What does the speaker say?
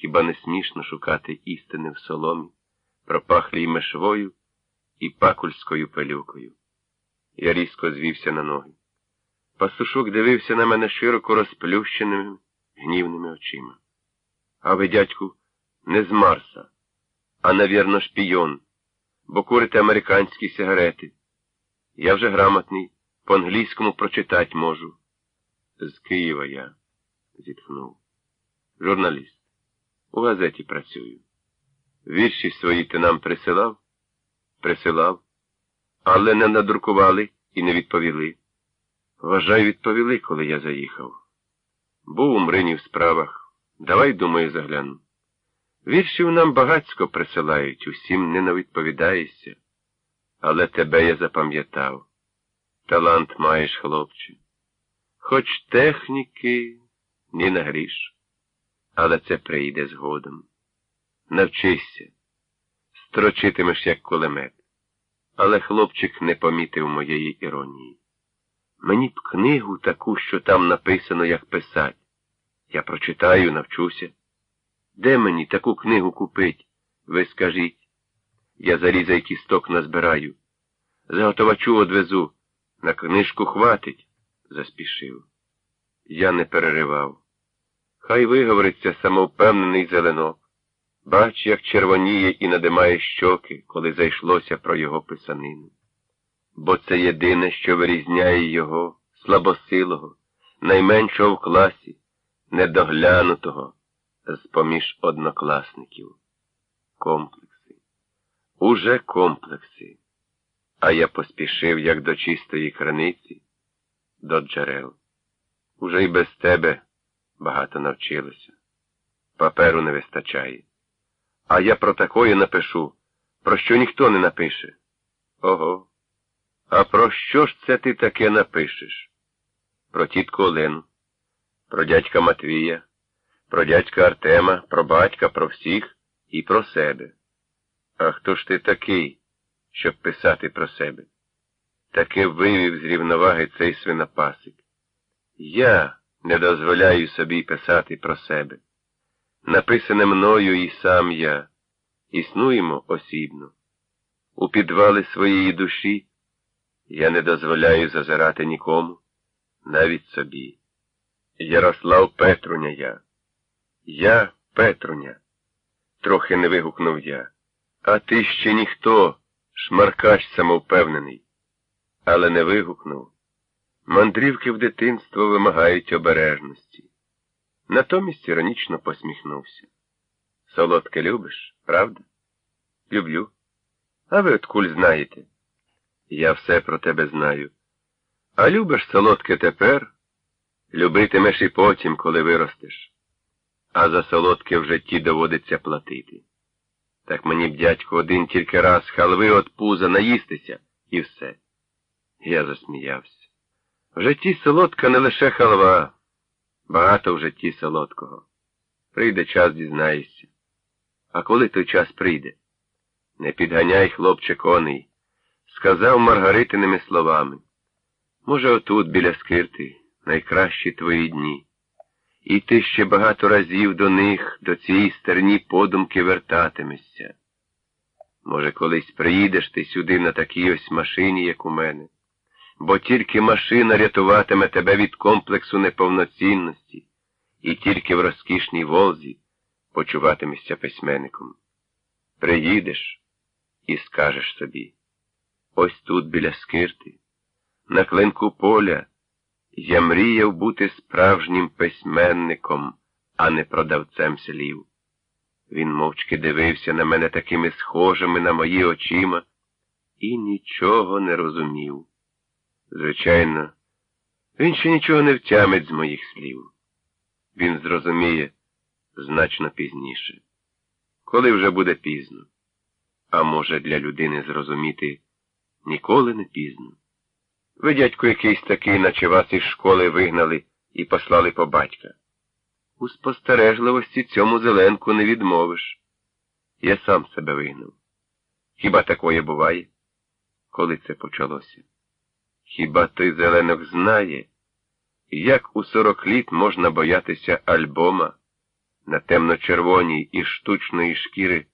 Хіба не смішно шукати істини в соломі, пропахлій мешвою і пакульською пилюкою? Я різко звівся на ноги. Пастушок дивився на мене широко розплющеними, гнівними очима. А ви, дядьку, не з Марса, а, навірно, шпійон, бо курите американські сигарети. Я вже грамотний, по-англійському прочитать можу. З Києва я, зітхнув. Журналіст. У газеті працюю. Вірші свої ти нам присилав? Присилав, але не надрукували і не відповіли. Вважай, відповіли, коли я заїхав. Був у Мрині в справах. Давай, думаю, загляну. Віршів нам багацько присилають, усім не навідповідаєшся. Але тебе я запам'ятав. Талант маєш, хлопче. Хоч техніки ні на гріш, але це прийде згодом. Навчися, строчитимеш, як кулемет. Але хлопчик не помітив моєї іронії. Мені б книгу таку, що там написано, як писать. Я прочитаю, навчуся. Де мені таку книгу купить? Ви скажіть. Я зарізай кісток назбираю. Заготовачу одвезу. На книжку хватить, заспішив. Я не переривав. Хай виговориться самовпевнений зеленок. Бач, як червоніє і надимає щоки, коли зайшлося про його писанину. Бо це єдине, що вирізняє його, слабосилого, найменшого в класі, недоглянутого, з поміж однокласників. Комплекси. Уже комплекси. А я поспішив, як до чистої краниці, до джерел. Уже й без тебе багато навчилося. Паперу не вистачає. А я про такое напишу, про що ніхто не напише. Ого. А про що ж це ти таке напишеш? Про тітку Олену, про дядька Матвія, про дядька Артема, про батька, про всіх і про себе. А хто ж ти такий, щоб писати про себе? Таке вивів з рівноваги цей свинопасик. Я не дозволяю собі писати про себе. Написане мною і сам я. Існуємо осібно. У підвали своєї душі я не дозволяю зазирати нікому, навіть собі. Ярослав Петруня я. Я Петруня. Трохи не вигукнув я. А ти ще ніхто, шмаркач самовпевнений. Але не вигукнув. Мандрівки в дитинство вимагають обережності. Натомість іронічно посміхнувся. Солодке любиш, правда? Люблю. А ви откуль знаєте? Я все про тебе знаю. А любиш солодке тепер, любитимеш і потім, коли виростеш. А за солодке в житті доводиться платити. Так мені б дядько один тільки раз халви от пуза наїстися і все. Я засміявся. В житті солодка не лише халва, багато в житті солодкого. Прийде час, дізнаєшся. А коли той час прийде? Не підганяй, хлопче, коней, сказав Маргаритиними словами. Може, отут, біля скирти, найкращі твої дні. І ти ще багато разів до них, до цієї стерні подумки вертатимешся. Може, колись приїдеш ти сюди на такій ось машині, як у мене бо тільки машина рятуватиме тебе від комплексу неповноцінності, і тільки в розкішній волзі почуватимешся письменником. Приїдеш і скажеш собі ось тут біля скирти, на клинку поля, я мріяв бути справжнім письменником, а не продавцем слів. Він мовчки дивився на мене такими схожими на мої очима і нічого не розумів. Звичайно, він ще нічого не втямить з моїх слів. Він зрозуміє значно пізніше. Коли вже буде пізно. А може, для людини зрозуміти ніколи не пізно. Ви, дядько, якийсь такий, наче вас із школи вигнали і послали по батька. У спостережливості цьому зеленку не відмовиш. Я сам себе вигнав. Хіба такое буває? Коли це почалося? Хіба той зеленок знає, як у сорок літ можна боятися альбома, на темно-червоній і штучної шкіри